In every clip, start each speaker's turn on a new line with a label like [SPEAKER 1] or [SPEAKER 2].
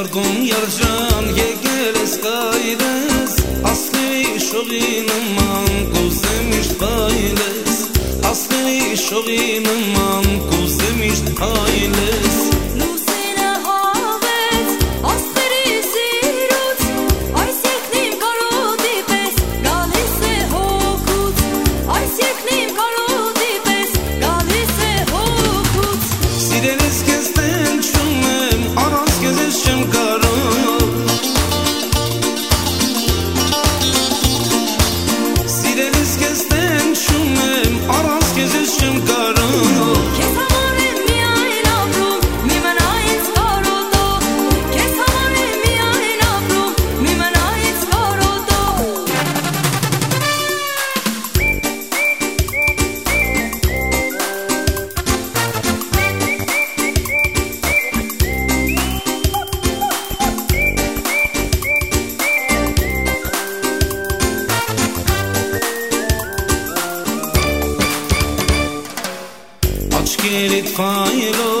[SPEAKER 1] مردم یارجان یه گلس قایدس اصلی شغین من کوزمش قایدس اصلی شغین من کوزمش قایدس Shkirit kajlo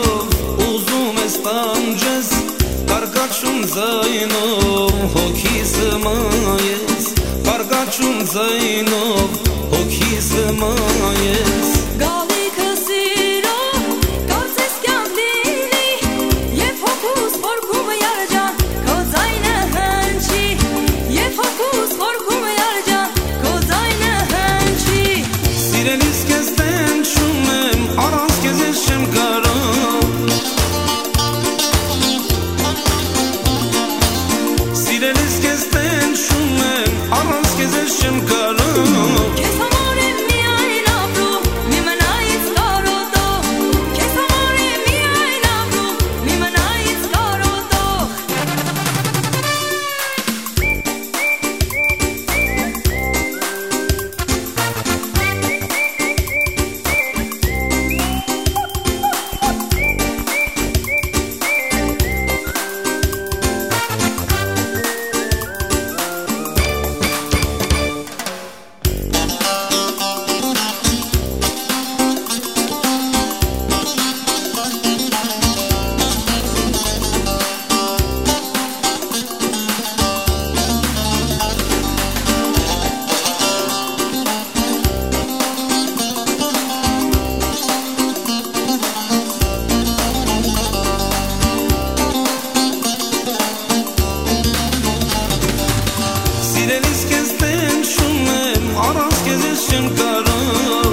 [SPEAKER 1] Uzum e stangjës Parkat shumë zajno Hokisë majes Parkat գալիս քեզ տեն շունեմ առանց քեզ չեմ կարող